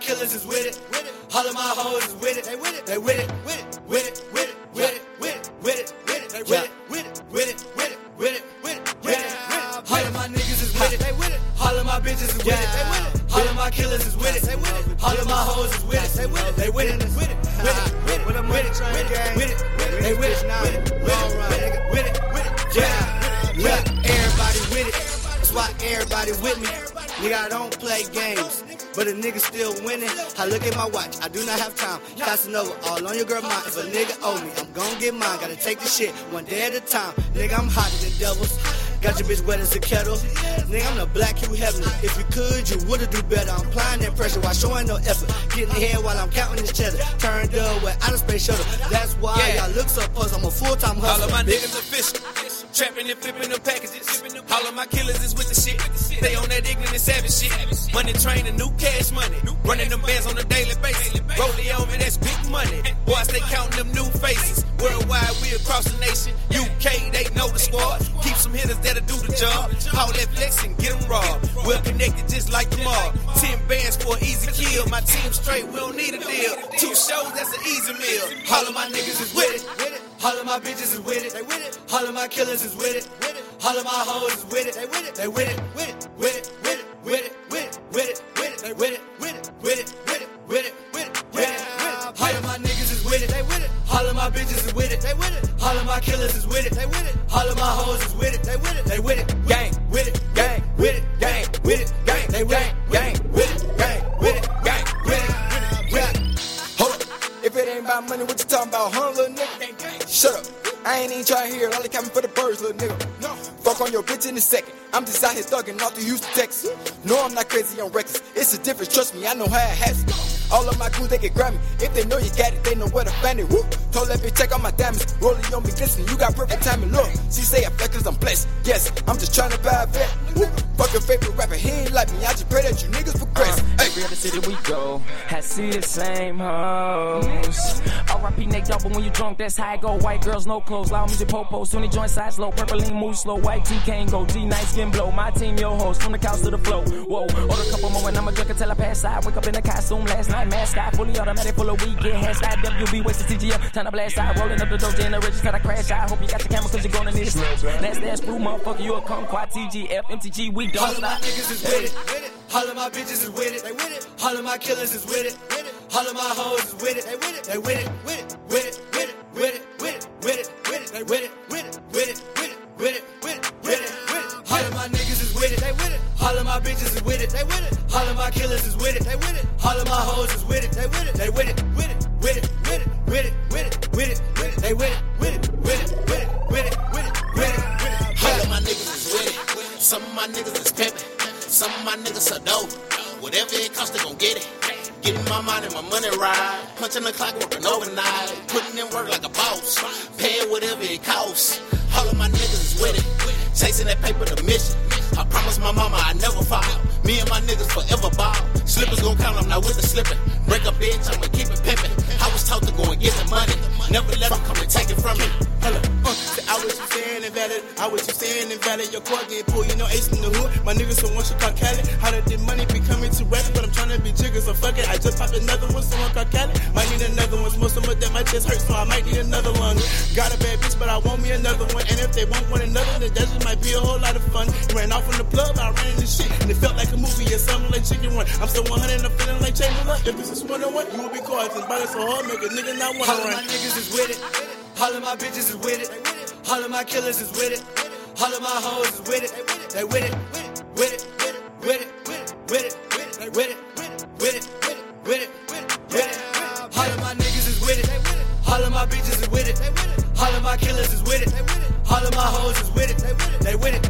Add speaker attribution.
Speaker 1: killers is with it. All of my hoes is with it. They with it. They with it. With it. With it. With it. With it. With it. With it. With it. They with it. With it. With it. With it. With it. With it. With it. All of my niggas is with it. They with it. All of my bitches is with it. They with it. All of my killers is with it. They with it. All of my hoes is with it. They with it. They with it. With it. With it. With it. With it. With it. With it. They with it. With it. With it. With it. With it. Yeah. Yeah. Everybody with it. That's why everybody with me. Nigga, I don't play games. But a nigga still winning. I look at my watch, I do not have time. Casanova, all on your girl mind. If a nigga owe me, I'm gon' get mine. Gotta take the shit one day at a time. Nigga, I'm hotter than devils. Got your bitch wet as a kettle. Nigga, I'm the black Hugh Hefner. If you could, you would've do better. I'm applying that pressure while showing no effort. Getting ahead while I'm counting this cheddar. Turned up with outer space shuttle. That's why
Speaker 2: Yeah.
Speaker 1: y'all look so puzzled. I'm a full-time hustler.
Speaker 2: All of my
Speaker 1: bitch.
Speaker 2: niggas official. Trapping and flipping the packages. All of my killers is with the shit. They on that ignorant savage shit. Money train and new cash money. Running them bands on a daily basis. Rolling over, that's big money. Boys, they counting them new faces. Worldwide, we across the nation. UK, they know the squad. Keep some hitters that'll do the job. Haul that flex and get them robbed. We're connected just like the mob. Ten bands for an easy kill. My team straight, we don't need a deal. Two shows, that's an easy meal.
Speaker 1: All of my niggas is with it. All of my bitches is with it. They with it. All of my killers is with it. All of my hoes is with it. They with it. They with it. With it. With it. With it. With it. With it. With it. With it. They with it. With it. With it. With it. With it. With it. With it. All of my niggas is with it. They with it. All of my bitches is with it. They with it. All of my killers is with it. They with it. All of my hoes is with it. They with it. They with it. Gang. With it. Gang. With it. Gang. With it. Gang. They with it. Gang. With it. Gang. With it. Gang. With it. Gang.
Speaker 3: Hold up. If it ain't about money, what you talking about, huh, little nigga? Shut up. I ain't even trying to hear. All the coming for the birds, little nigga. No. Fuck on your bitch in a second. I'm just out here thugging off to Houston, Texas. No, I'm not crazy, I'm reckless. It's a difference, trust me, I know how it happens. All of my crew, they can grab me. If they know you got it, they know where to find it. Woo. Told that bitch, check out my diamonds. Rolling on me, listen, you got perfect timing. Look, she say I flex cause I'm blessed. Yes, I'm just trying to buy a vet. Woo. Fuck your favorite rapper, he ain't like me. I just pray that you niggas progress.
Speaker 4: Uh, other city we go, I see the same hoes. R.I.P. Nate Dogg, but when you drunk, that's how I go. White girls, no clothes, loud music, po-po. Soon joint size low, purple lean, move slow. White tee can't go, G nice skin blow. My team, your host, from the couch to the floor. Whoa, order a couple more and I'ma drink until I pass out. Wake up in the costume last night, mascot, fully automatic, full of weed, get hairstyle, WB, wasted TGM, time to blast out, rolling up the dope, in the riches, gotta crash out. Hope you got your camera, cause you're gonna need it. That's that screw, motherfucker, you a kumquat, TGF, MTG, we don't
Speaker 1: All of my niggas is with it. All of my bitches is with it. They with it. All of my killers is with it. With it. All of my hoes is with it. They with it. They with it. With it. With it. With it. With it. With it. With it. With it. They with it. With it. With it. With it. With it. With it. With it. With it. All of my niggas is with it. They with it. All of my bitches is with it. They with it. All of my killers is with it. They with it. All of my hoes is with it. They with it. They with it. With it. With it. With it. With it.
Speaker 5: My niggas are dope. Whatever it costs, they gon' get it. Getting my mind and my money right. Punching the clock, working overnight. Putting in work like a boss. Paying whatever it costs. All of my niggas is with it. Chasing that paper, the mission. I promise my mama I never fall. Me and my niggas forever ball. Slippers gon' count, I'm not with the slipping. Break a bitch, I'ma keep it pimping. I was taught to go and get the money. Never let them come and take it from me.
Speaker 6: Hello. Uh, I what you saying invalid. I what you saying invalid. Your car get pulled, you know ace in the hood. My niggas so once you call Cali. How did the money be coming to rap? But I'm trying to be jigger, so fuck it. I just popped another one, someone called Cali. Might need another one. Most of that my chest hurts, so I might need another one. Got a bad bitch, but I want me another one. And if they want one another, then that just might be a whole lot of fun. Ran off from the club, I ran into shit. And it felt like a movie or something like Chicken Run. I'm still 100 and I'm feeling like Chamberlain. If this is one on one, you will be caught. And body so hard, make a nigga not want to
Speaker 1: of my niggas is with it. All of my bitches is with it. All of my killers is with it. All of my hoes is with it. They with it. With it. With it. With it. With it. With it. With it. With it. With it. With it. All of my niggas is with it. All of my bitches is with it. All of my killers is with it. All of my hoes is with it. They with it.